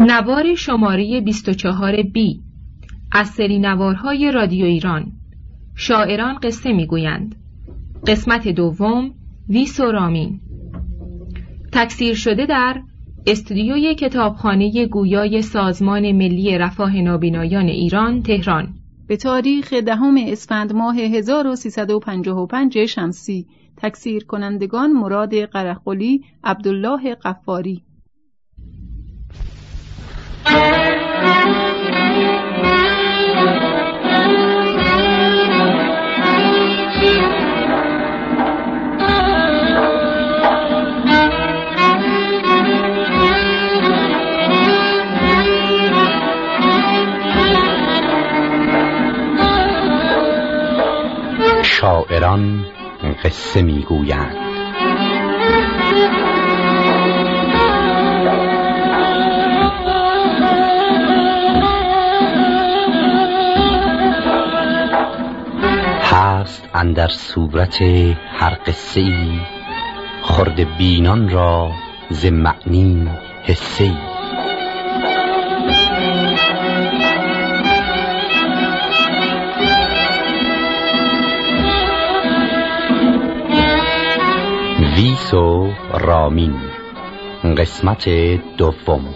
نوار شماره 24 بی از سری نوارهای رادیو ایران. شاعران قصه می‌گویند. قسمت دوم ویس و رامین. تکثیر شده در استودیوی کتابخانه گویای سازمان ملی رفاه نابینایان ایران تهران. به تاریخ دهم اسفند ماه 1355 شمسی تکثیر کنندگان مراد قرقلی عبدالله قفاری. شاعران قصه می‌گویند. اندر صورت هر قصه ای خرد بینان را ز معنی حسه ای ویس و رامین قسمت دوم.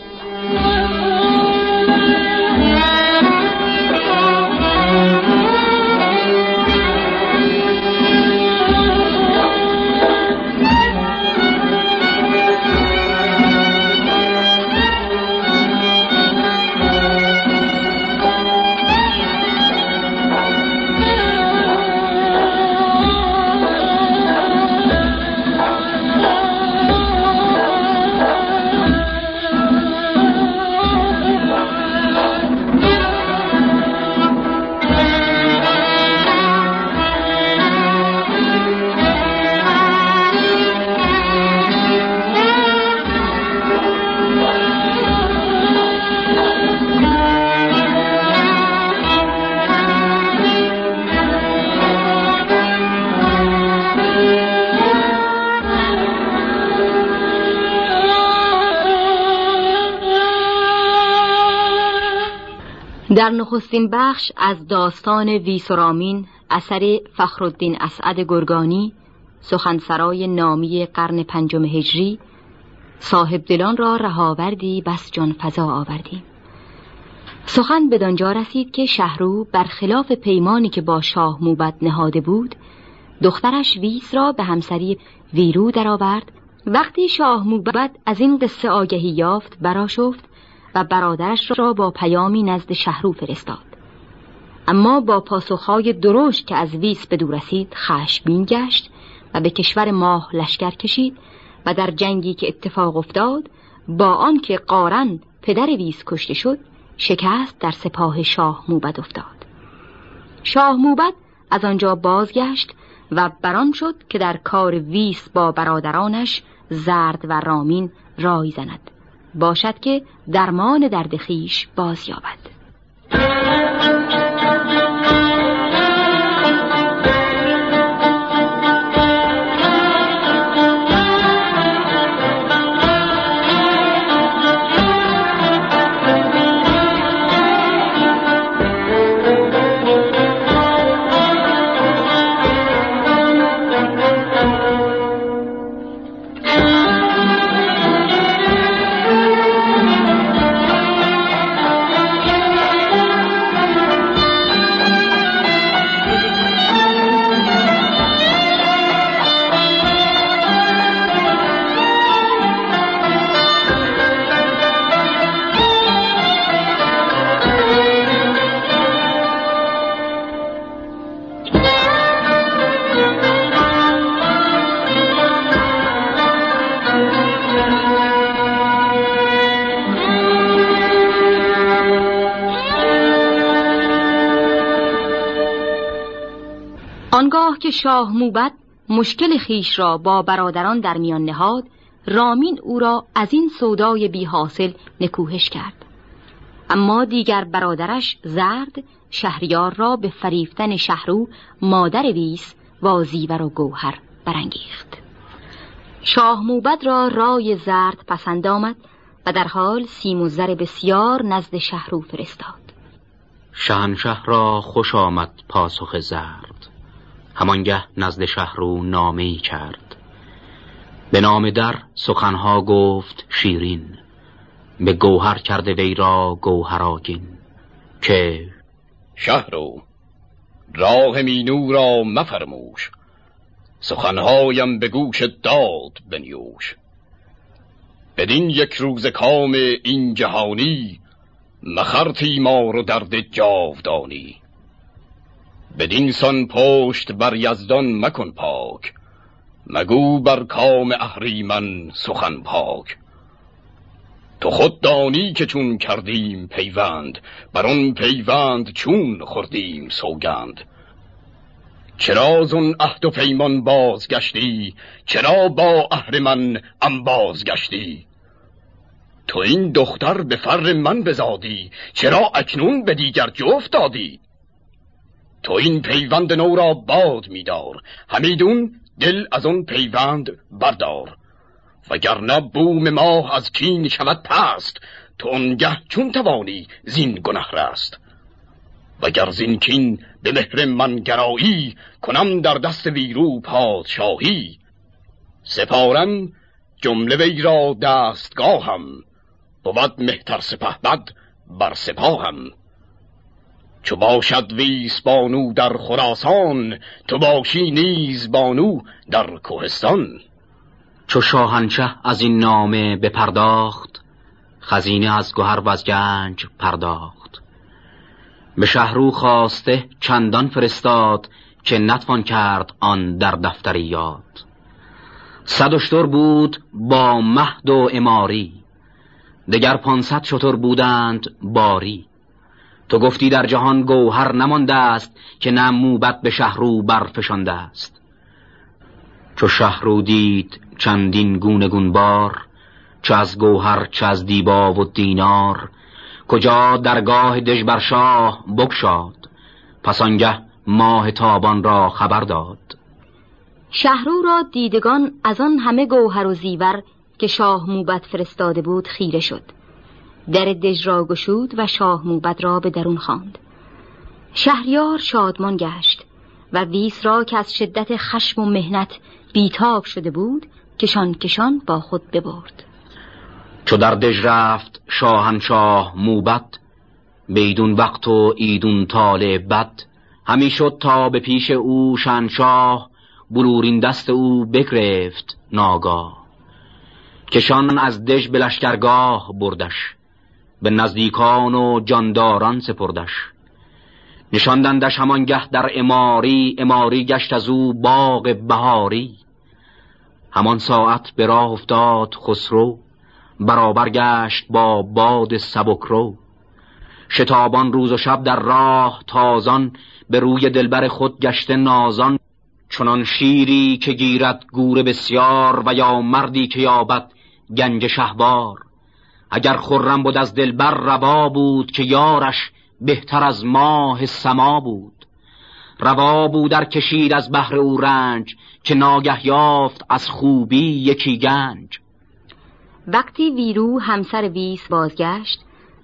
در نخستین بخش از داستان ویسرامین اثر فخرالدین اسعد گرگانی سخنسرای نامی قرن پنجم هجری صاحب دلان را رهاوردی بس جان فضا آوردیم سخن بدانجا رسید که شهرو برخلاف پیمانی که با شاه موبد نهاده بود دخترش ویس را به همسری ویرو درآورد. وقتی شاه موبد از این قصه آگهی یافت براشفت و برادرش را با پیامی نزد شهرو فرستاد. اما با پاسخهای درشت که از ویس به دور رسید خشمگین گشت و به کشور ماه لشکر کشید و در جنگی که اتفاق افتاد با آنکه قارن پدر ویس کشته شد شکست در سپاه شاه موبد افتاد. شاه موبد از آنجا بازگشت و بران شد که در کار ویس با برادرانش زرد و رامین رای زند. باشد که درمان درد خیش باز یابد شاه موبد مشکل خیش را با برادران در میان نهاد رامین او را از این سودای بی حاصل نکوهش کرد. اما دیگر برادرش زرد شهریار را به فریفتن شهرو مادر ویس و زیور و گوهر برانگیخت. شاه موبد را رای زرد پسند آمد و در حال سیم و زر بسیار نزد شهرو فرستاد. شهنشه را خوش آمد پاسخ زرد. همانگه نزد شهرو نامه کرد. به نام در سخنها گفت شیرین به گوهر کرده وی را گوهراگین که شهرو راه مینو را مفرموش سخنهایم به گوش داد بنیوش. بدین یک روز کام این جهانی مخر تیمار و درد جاودانی. بدین سان پشت بر یزدان مکن پاک. مگو بر کام اهریمن سخن پاک. تو خود دانی که چون کردیم پیوند بر آن پیوند چون خوردیم سوگند. چرا زون عهد و پیمان بازگشتی؟ چرا با اهرمن ام بازگشتی؟ تو این دختر به فر من بزادی چرا اکنون به دیگر جفت دادی؟ تو این پیوند نو را باد میدار. همیدون دل از آن پیوند بردار. وگرنه بوم ماه از کین شود پست تو آنگه چون توانی زین گنه رست وگر زین کین به مهر من گرایی کنم در دست ویرو پادشاهی. سپارم جمله وی را دستگاهم بود مهتر سپه بد بر سپاهم. چو باشد ویس بانو در خراسان تو باشی نیز بانو در کوهستان. چو شاهنشه از این نامه بپرداخت خزینه از گوهر و از گنج پرداخت. به شهرو خواسته چندان فرستاد که نتوان کرد آن در دفتر یاد. صد اشتر بود با مهد و اماری دگر پانصد شتر بودند باری. تو گفتی در جهان گوهر نمانده است که نه موبت به شهرو برفشانده است. چو شهرو دید چندین گونه گونبار چه از گوهر چه از دیبا و دینار کجا درگاه دژبر شاه بگشاد پس آنگه ماه تابان را خبر داد. شهرو را دیدگان از آن همه گوهر و زیور که شاه موبت فرستاده بود خیره شد. در دژ را گشود و شاه موبد را به درون خواند. شهریار شادمان گشت و ویس را که از شدت خشم و مهنت بیتاب شده بود کشان کشان با خود ببرد چو در دژ رفت شاهنشاه موبد بیدون وقت و ایدون تال بد همی شد تا به پیش او شنشاه بلورین دست او بگرفت ناگاه کشان از دژ به لشکرگاه بردش به نزدیکان و جانداران سپردش. نشاندندش همانگه در اماری اماری گشت از او باغ بهاری. همان ساعت به راه افتاد خسرو برابر گشت با باد سبکرو. شتابان روز و شب در راه تازان به روی دلبر خود گشته نازان. چنان شیری که گیرد گور بسیار و یا مردی که یابد گنج شهبار اگر خرم بود از دلبر روا بود که یارش بهتر از ماه سما بود. روا بود در کشید از بحر او رنج که ناگه یافت از خوبی یکی گنج. وقتی ویرو همسر ویس بازگشت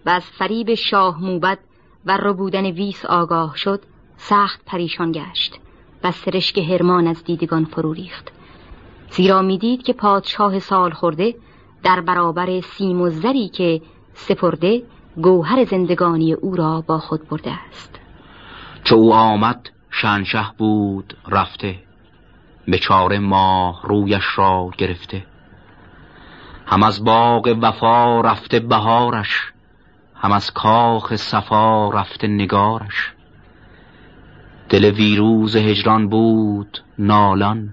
و از فریب شاه موبد و ربودن ویس آگاه شد سخت پریشان گشت و سرشک هرمان از دیدگان فرو ریخت. زیرا می‌دید که پادشاه سال خورده در برابر سیم و زری که سپرده گوهر زندگانی او را با خود برده است. چو او آمد شنشه بود رفته. به چار ماه رویش را گرفته. هم از باغ وفا رفته بهارش هم از کاخ صفا رفته نگارش. دل ویروز هجران بود نالان.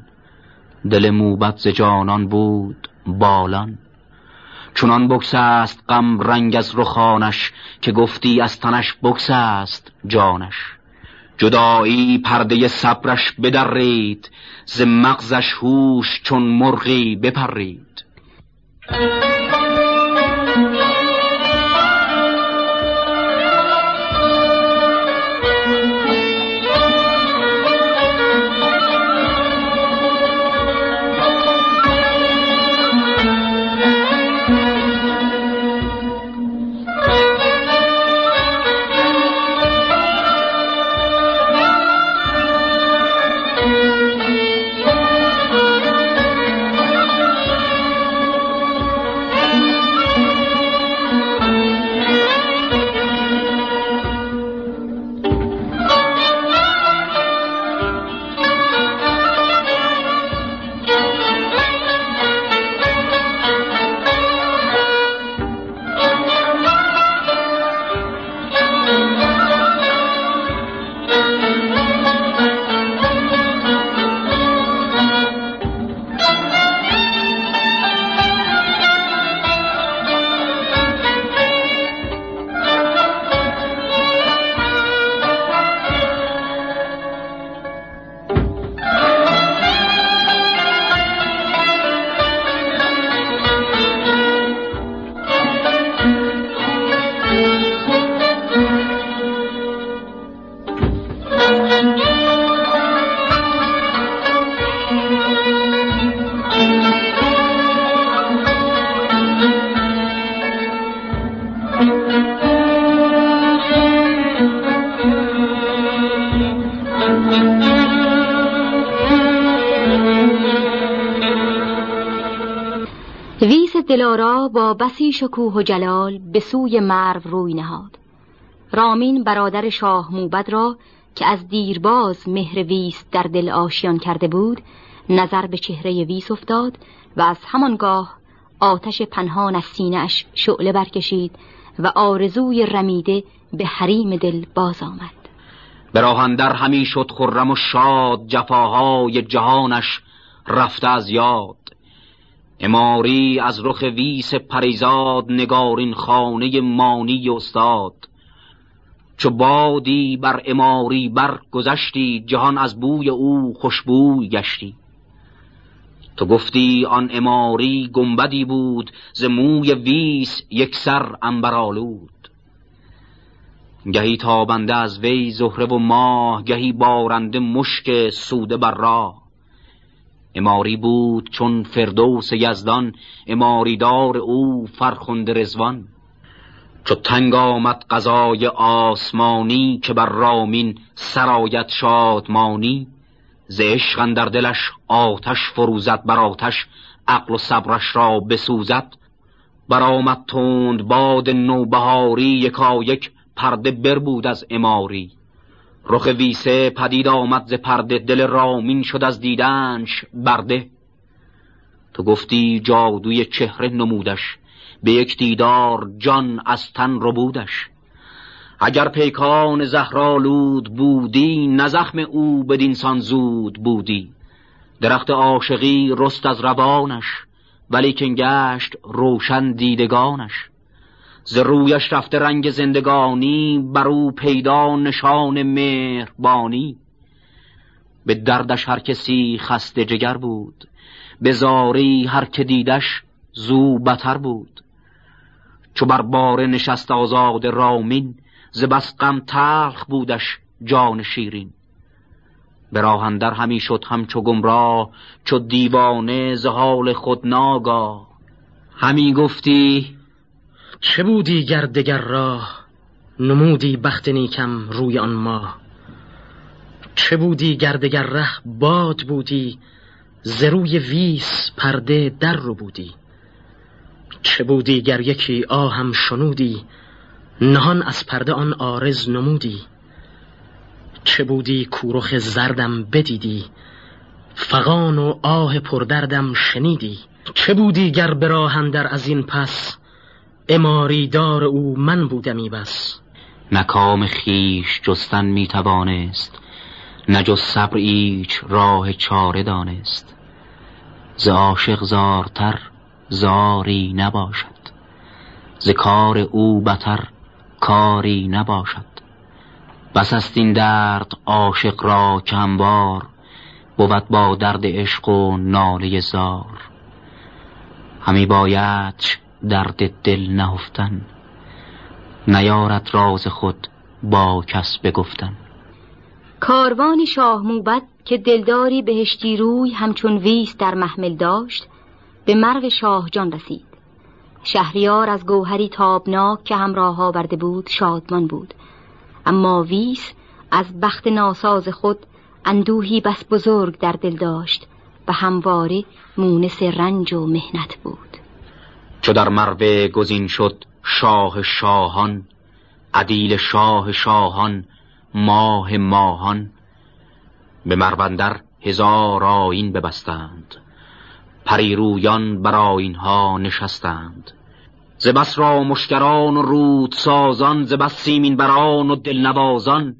دل موبت ز جانان بود بالان. چونان بکس است غم رنگ از رخانش که گفتی از تنش بکس است جانش. جدایی پرده صبرش بدرید ز مغزش هوش چون مرغی بپرید. دلارا با بسی شکوه و جلال به سوی مرو روی نهاد. رامین برادر شاه موبد را که از دیرباز مهر ویس در دل آشیان کرده بود نظر به چهره ویس افتاد و از همانگاه آتش پنهان از سینهاش شعله برکشید و آرزوی رمیده به حریم دل باز آمد. به راهندر همی شد خرم و شاد جفاهای جهانش رفته از یاد. اماری از رخ ویس پریزاد نگارین خانه مانی استاد. چو بادی بر اماری بر گذشتی جهان از بوی او خوشبوی گشتی. تو گفتی آن اماری گنبدی بود ز موی ویس یک سر انبرالود گهی تابنده از وی زهره و ماه گهی بارنده مشک سوده بر راه. اماری بود چون فردوس یزدان اماریدار او فرخنده رزوان چو تنگ آمد قضای آسمانی که بر رامین سرایت شادمانی. ز عشق در دلش آتش فروزد بر آتش عقل و صبرش را بسوزد. برآمد تند باد نوبهاری یکایک پرده بربود از اماری. رخ ویسه پدید آمد ز پرده دل رامین شد از دیدنش برده. تو گفتی جادوی چهره نمودش به یک دیدار جان از تن ربودش. اگر پیکان زهرالود بودی نه زخم او بدینسان زود بودی. درخت عاشقی رست از روانش ولی که گشت روشن دیدگانش. ز رویش رفته رنگ زندگانی بر او پیدا نشان مهربانی. به دردش هر کسی خسته جگر بود به زاری هر که دیدش زو بتر بود. چو بر بار نشست آزاد رامین ز بس غم تلخ بودش جان شیرین. به راهندر همی شد همچو گمراه چو دیوانه ز حال خود ناگاه. همی گفتی چه بودی گردگر راه؟ نمودی بخت نیکم روی آن ماه. چه بودی گردگر ره باد بودی؟ ز روی ویس پرده در رو بودی. چه بودی گر یکی آهم شنودی؟ نهان از پرده آن آرز نمودی. چه بودی کورخ زردم بدیدی؟ فغان و آه پردردم شنیدی. چه بودی گر براهندر از این پس؟ اماری دار او من بودمی بس. نکام خیش جستن می توانست نه جز صبر ایچ راه چاره دانست. ز عاشق زارتر زاری نباشد ز کار او بتر کاری نباشد. بس است این درد عاشق را کمبار بود با درد عشق و ناله زار. همی باید درد دل نهفتن. نیارد راز خود با کس بگفتن. کاروان شاه موبد که دلداری بهشتی روی همچون ویس در محمل داشت به مرغ شاه جان رسید. شهریار از گوهری تابناک که همراه آورده بود شادمان بود. اما ویس از بخت ناساز خود اندوهی بس بزرگ در دل داشت و همواره مونس رنج و مهنت بود. چو در مروه گزین شد شاه شاهان عدیل شاه شاهان ماه ماهان به مروندر هزار آین ببستند پریرویان بر آینها نشستند. ز بس را مشکران و رود سازان ز بس سیمین بران و دلنوازان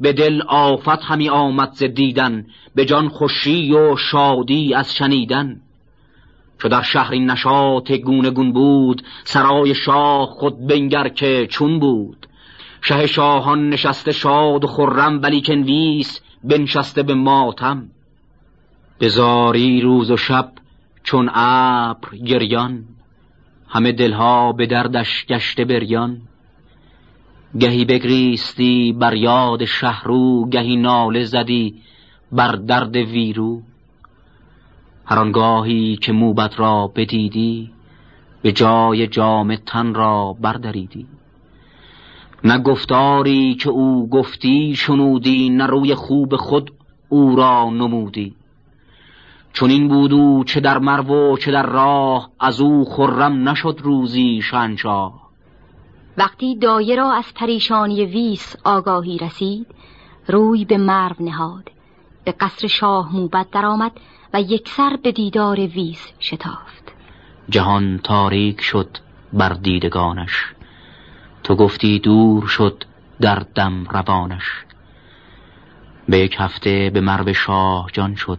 به دل آفت همی آمد ز دیدن به جان خوشی و شادی از شنیدن. چو در شهر این نشاط گونه گون بود سرای شاه خود بنگر که چون بود. شه شاهان نشسته شاد و خرم ولیکن ویس بنشسته به ماتم. بزاری روز و شب چون ابر گریان همه دلها به دردش گشته بریان. گهی بگریستی بر یاد شهرو گهی ناله زدی بر درد ویرو. هر آنگاهی که موبت را بدیدی به جای جام تن را بردریدی. نه گفتاری که او گفتی شنودی نه روی خوب خود او را نمودی. چون این بود چه در مرو و چه در راه از او خرم نشد روزی شنشاه وقتی دایه را از پریشانی ویس آگاهی رسید روی به مرو نهاد. به قصر شاه موبت درآمد و یکسر به دیدار ویس شتافت. جهان تاریک شد بر دیدگانش. تو گفتی دور شد در دم روانش. به یک هفته به مرو شاه جان شد.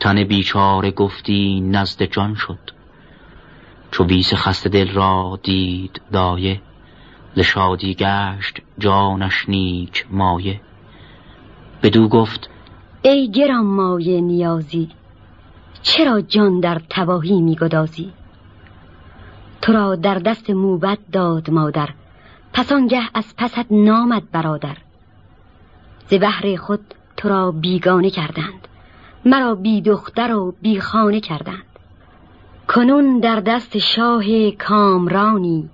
تن بیچاره گفتی نزد جان شد. چو ویس خسته دل را دید دایه ز شادی گشت جانش نیک مایه. بدو گفت ای گرام مایه نیازی چرا جان در تواهی میگدازی؟ تو را در دست موبت داد مادر پس آنگه از پست نامد برادر. ز بهر خود تو را بیگانه کردند مرا بی دختر و بی خانه کردند. کنون در دست شاه کامرانی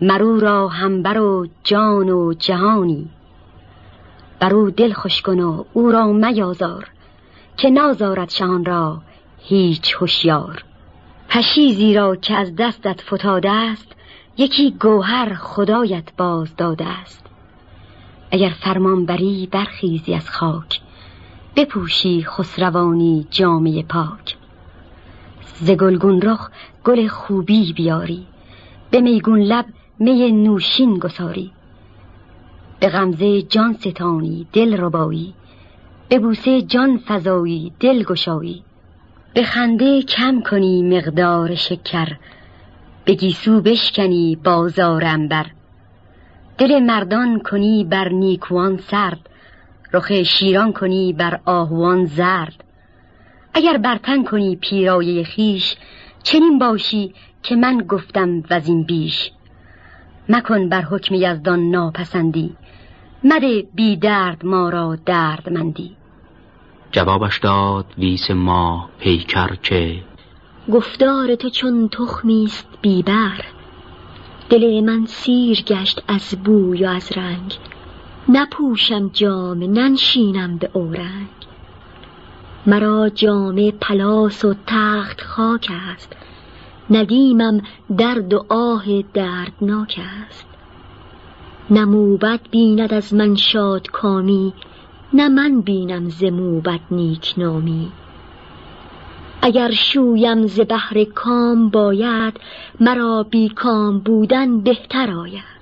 مرو را همبر و جان و جهانی. برو دل خوش کن و او را میازار که نازارد شهان را هیچ هوشیار. پشیزی را که از دستت فتاده است یکی گوهر خدایت باز داده است. اگر فرمان بری برخیزی از خاک. بپوشی خسروانی جامعه پاک. ز گلگون رخ گل خوبی بیاری. به میگون لب می نوشین گساری. به غمزه جان ستانی دل ربایی. به بوسه جان فضایی دل گشایی. به خنده کم کنی مقدار شکر. به گیسو بشکنی بازار بر. دل مردان کنی بر نیکوان سرد. رخ شیران کنی بر آهوان زرد. اگر برتن کنی پیرایه خیش چنین باشی که من گفتم وزین بیش. مکن بر حکم یزدان ناپسندی. مده بی درد ما را دردمندی. جوابش داد ویس ما پیکر که گفتار تو چون تخمیست بیبر دل من سیر گشت از بوی و از رنگ. نپوشم جام ننشینم به اورنگ. مرا جام پلاس و تخت خاک است. ندیمم درد و آه دردناک است. نموبت بیند از من شاد کامی نه من بینم ز نیک نامی اگر شویم ز بحر کام باید مرا بی کام بودن بهتر آید.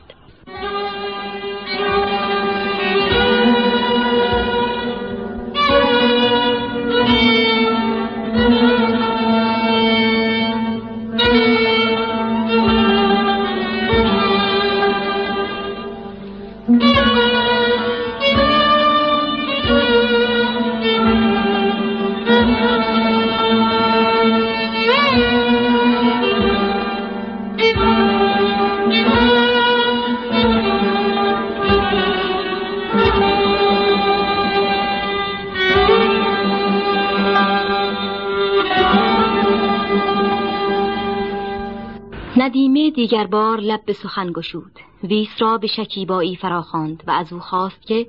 ندیمه دیگر بار لب به سخن گشود. ویس را به شکیبایی فراخواند و از او خواست که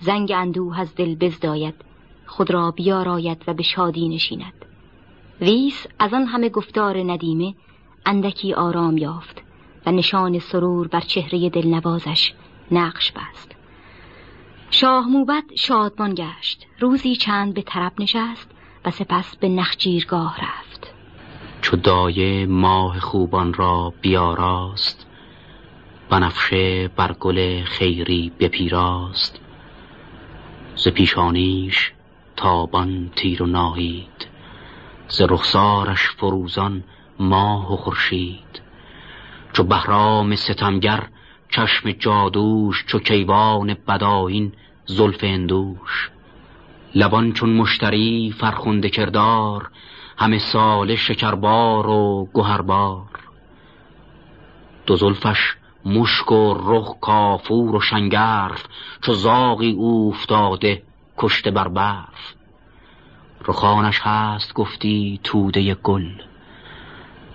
زنگ اندوه از دل بزداید خود را بیاراید و به شادی نشیند. ویس از آن همه گفتار ندیمه اندکی آرام یافت و نشان سرور بر چهره دلنوازش نقش بست. شاه موبت شادمان گشت. روزی چند به طرب نشست و سپس به نخجیرگاه رفت. چو دایه ماه خوبان را بیاراست بنفشه بر گل خیری بپیراست. ز پیشانیش تابان تیر و ناهید ز رخسارش فروزان ماه و خورشید. چو بهرام ستمگر چشم جادوش چو کیوان بداین زلف اندوش. لبان چون مشتری فرخنده کردار همه سال شکربار و گهربار دو زلفش مشک و رخ کافور و شنگرف چو زاغی اوفتاده کشته بر برف رخانش هست گفتی توده گل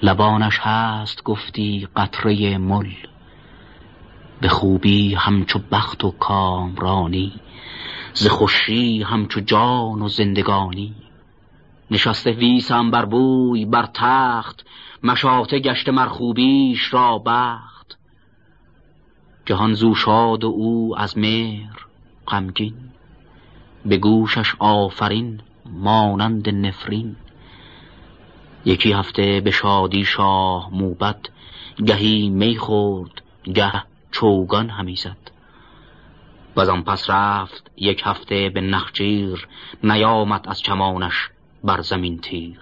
لبانش هست گفتی قطره مل. به خوبی همچو بخت و کامرانی ز خوشی همچو جان و زندگانی. نشسته ویسم بر بوی بر تخت مشاطه گشته مرخوبیش را بخت. جهان زو شاد و او از مهر غمگین به گوشش آفرین مانند نفرین. یکی هفته به شادی شاه موبت گهی می خورد گه چوگان همی زد. و آن پس رفت یک هفته به نخجیر نیامد از چمانش بر زمین تیر.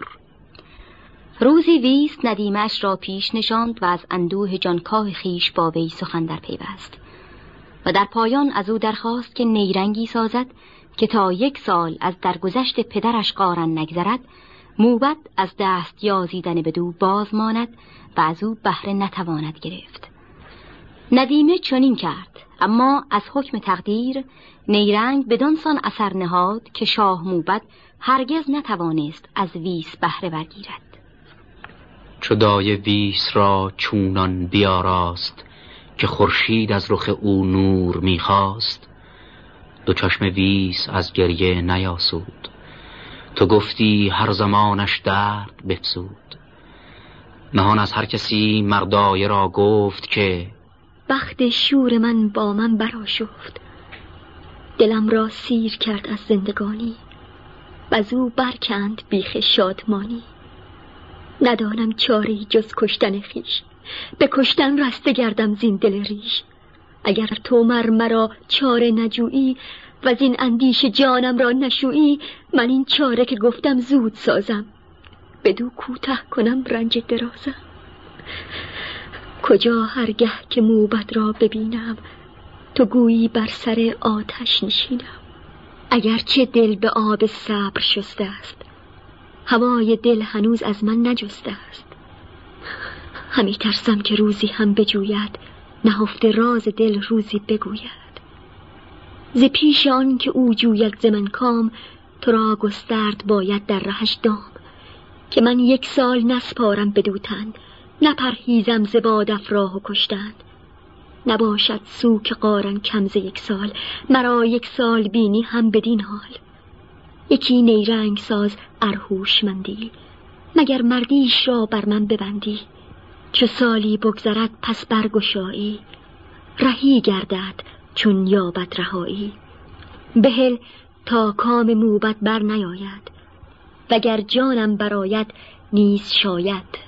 روزی ویست ندیمش را پیش نشاند و از اندوه جانکاه خیش با وی سخن در پیوست و در پایان از او درخواست که نیرنگی سازد که تا یک سال از درگذشت پدرش قارن نگذرد موبت از دست یازیدن بدو باز ماند و از او بهره نتواند گرفت. ندیمه چنین کرد اما از حکم تقدیر نیرنگ بدانسان اثر نهاد که شاه موبت هرگز نتوانست از ویس بهره برگیرد. چو دای ویس را چونان بیاراست که خورشید از رخ او نور می‌خواست. دو چشم ویس از گریه نیاسود. تو گفتی هر زمانش درد بفزود. نهان از هر کسی مردایه را گفت که بخت شور من با من براشفت دلم را سیر کرد از زندگانی. و او برکند بیخ شادمانی. ندانم چاری جز کشتن خیش. به کشتن رسته گردم زین دل ریش. اگر تو مر مرا چاره نجویی و زین اندیش جانم را نشویی من این چاره که گفتم زود سازم. بدو کوته کنم رنج درازم. کجا هرگه که موبت را ببینم تو گویی بر سر آتش نشینم. اگرچه دل به آب صبر شسته است هوای دل هنوز از من نجسته است. همی ترسم که روزی هم بجوید نهفته راز دل روزی بگوید. ز پیش آن که او جوید ز من کام تو را گسترد باید در رهش دام. که من یک سال نسپارم بدوتن نپرهیزم ز باد افراه و کشتن. نباشد سو که قارن کمز یک سال مرا یک سال بینی هم بدین حال. یکی نیرنگ ساز ارهوشمندی مگر مردیش را بر من ببندی. چه سالی بگذرد پس برگشایی رهی گردد چون یابد رهایی. بهل تا کام موبت بر نیاید وگر جانم براید نیز شاید.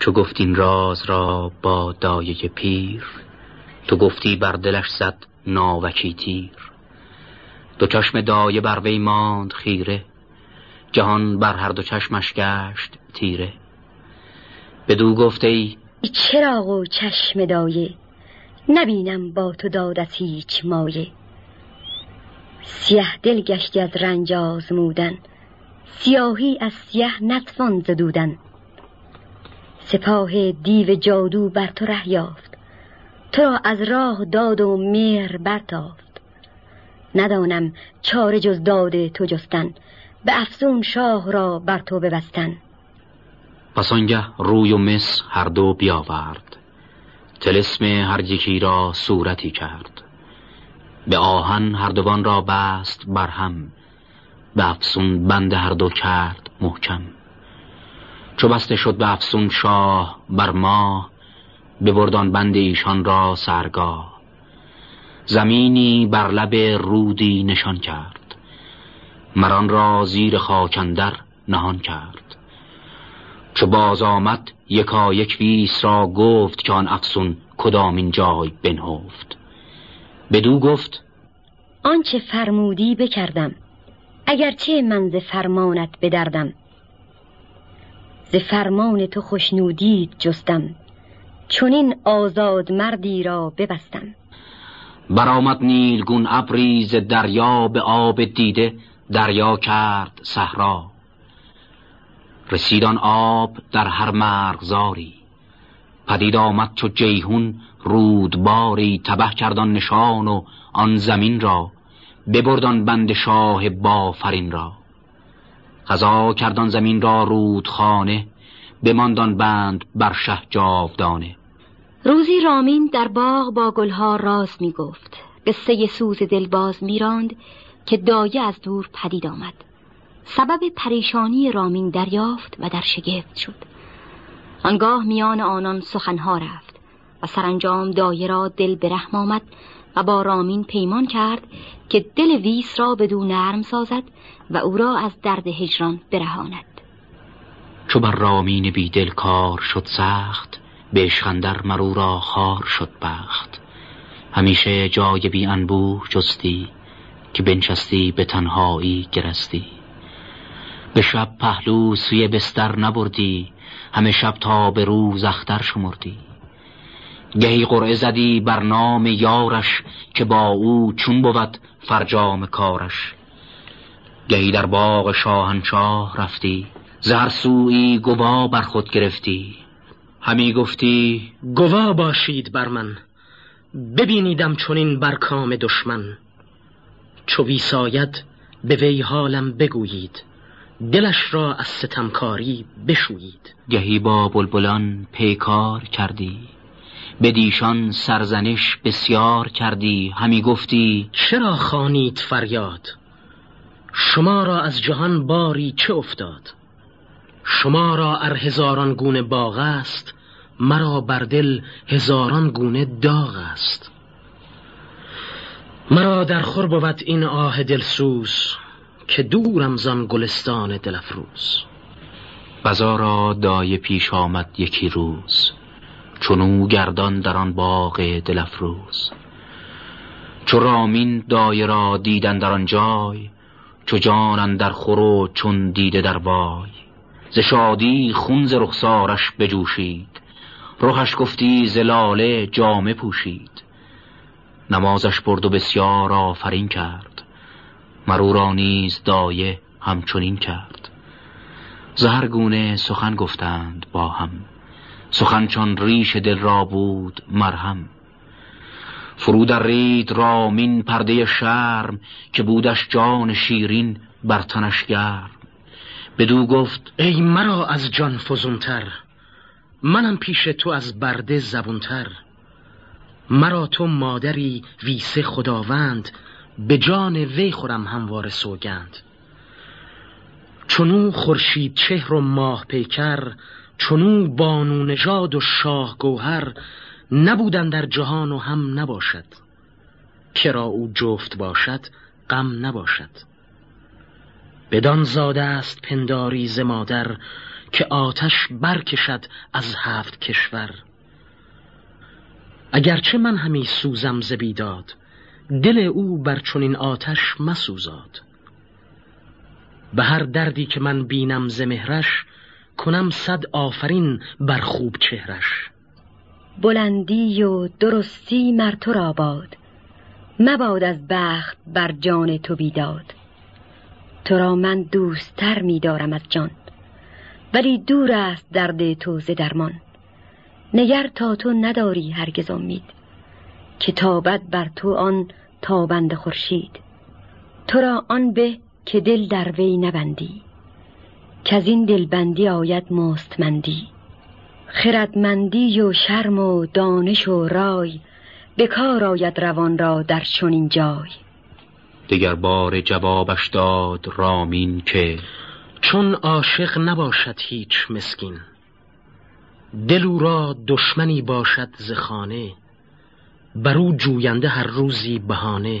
چو گفتین راز را با دایه پیر تو گفتی بر دلش زد ناوکی تیر. دو چشم دایه بر وی ماند خیره جهان بر هر دو چشمش گشت تیره. بدو گفته ای چراغ و چشم دایه نبینم با تو دادت هیچ مایه. سیه دل گشتی از رنج آزمودن سیاهی از سیه نتوان زدودن. سپاه دیو جادو بر تو ره یافت. تو را از راه داد و مهر برتافت. ندانم چاره جز داد تو جستن. به افسون شاه را بر تو ببستن. پس آنگه روی و مس هر دو بیاورد. تلسم هر یکی را صورتی کرد. به آهن هر دوان را بست بر هم. به افسون بند هر دو کرد محکم. چو بسته شد به افسون شاه بر ماه ببردان بند ایشان را سرگاه. زمینی بر لب رودی نشان کرد مران را زیر خاکندر نهان کرد. چو باز آمد یکا یک ویس را گفت که آن افسون کدامین جای بنهفت. بدو گفت آنچه فرمودی بکردم اگرچه ز فرمانت بدردم. ز فرمان تو خوشنودید جستم. چونین آزاد مردی را ببستم. برآمد نیلگون ابری ز دریا به آب دیده دریا کرد صحرا. رسیدان آب در هر مرغزاری. پدید آمد چو جیهون رودباری تبه کردان نشان و آن زمین را. ببردان بند شاه بافرین را. غذا کردان زمین را رودخانه بماندان بند بر شه جاودانه. روزی رامین در باغ با گلها راز می گفت قصه سوز دلباز میراند که دایه از دور پدید آمد. سبب پریشانی رامین دریافت و در شگفت شد. آنگاه میان آنان سخنها رفت. و سرانجام دایه را دل به آمد و با رامین پیمان کرد که دل ویس را بدون نرم سازد و او را از درد هجران برهاند. چو بر رامین بی دل کار شد سخت به اشخندر مرو را خار شد بخت. همیشه جای بی انبوه جستی که بنشستی به تنهایی گرستی. به شب پهلو سوی بستر نبردی همه شب تا به روز اختر شمردی. گهی قرعه زدی بر نام یارش که با او چون بود فرجام کارش. گهی در باغ شاهنشاه رفتی زهر سوی گوا بر خود گرفتی. همی گفتی گوا باشید بر من ببینیدم چنین بر کام دشمن. چو ویساید به وی حالم بگویید دلش را از ستمکاری بشویید. گهی با بلبلان پیکار کردی. بدیشان سرزنش بسیار کردی همی گفتی چرا خانید فریاد؟ شما را از جهان باری چه افتاد؟ شما را ار هزاران گونه باغ است مرا بر دل هزاران گونه داغ است. مرا در خور بود این آه دلسوز که دورم زان گلستان دلفروز بزا را دایه پیش آمد یکی روز. چونو گردان در آن باغ دلفروز چو رامین دایه را دیدن در آن جای چو جانن در خورو چون دیده در وای ز شادی خون ز رخسارش بجوشید رخش گفتی زلاله جامه پوشید. نمازش برد و بسیار آفرین کرد مرو را نیز دایه همچنین کرد. زهرگونه سخن گفتند با هم. سخن چون ریش دل را بود مرهم. فرو در رید رامین پرده شرم که بودش جان شیرین بر تنش گرم. بدو گفت ای مرا از جان فزونتر منم پیش تو از برده زبونتر. مرا تو مادری ویسه خداوند به جان وی خورم هموار سوگند. چونو خورشید چهر و ماه پیکر چونو بانو نژاد و شاه گوهر نبودن در جهان و هم نباشد. کرا او جفت باشد غم نباشد. بدان زاده است پنداری ز مادر که آتش برکشد از هفت کشور. اگرچه من همی سوزم ز بیداد دل او بر چنین آتش مسوزاد. به هر دردی که من بینم ز مهرش کنم صد آفرین بر خوب چهرش. بلندی و درستی مر تو را باد. مباد از بخت بر جان تو بیداد. تو را من دوستتر می دارم از جان ولی دور است درد تو ز درمان. نگر تا تو نداری هرگز امید که تابد بر تو آن تابند خورشید. تو را آن به که دل در وی نبندی. که از این دلبندی آید مستمندی. خردمندی و شرم و دانش و رای به کار آید روان را در چنین جای. دگر بار جوابش داد رامین که چون عاشق نباشد هیچ مسکین دلو را دشمنی باشد ز خانه بر او جوینده هر روزی بهانه.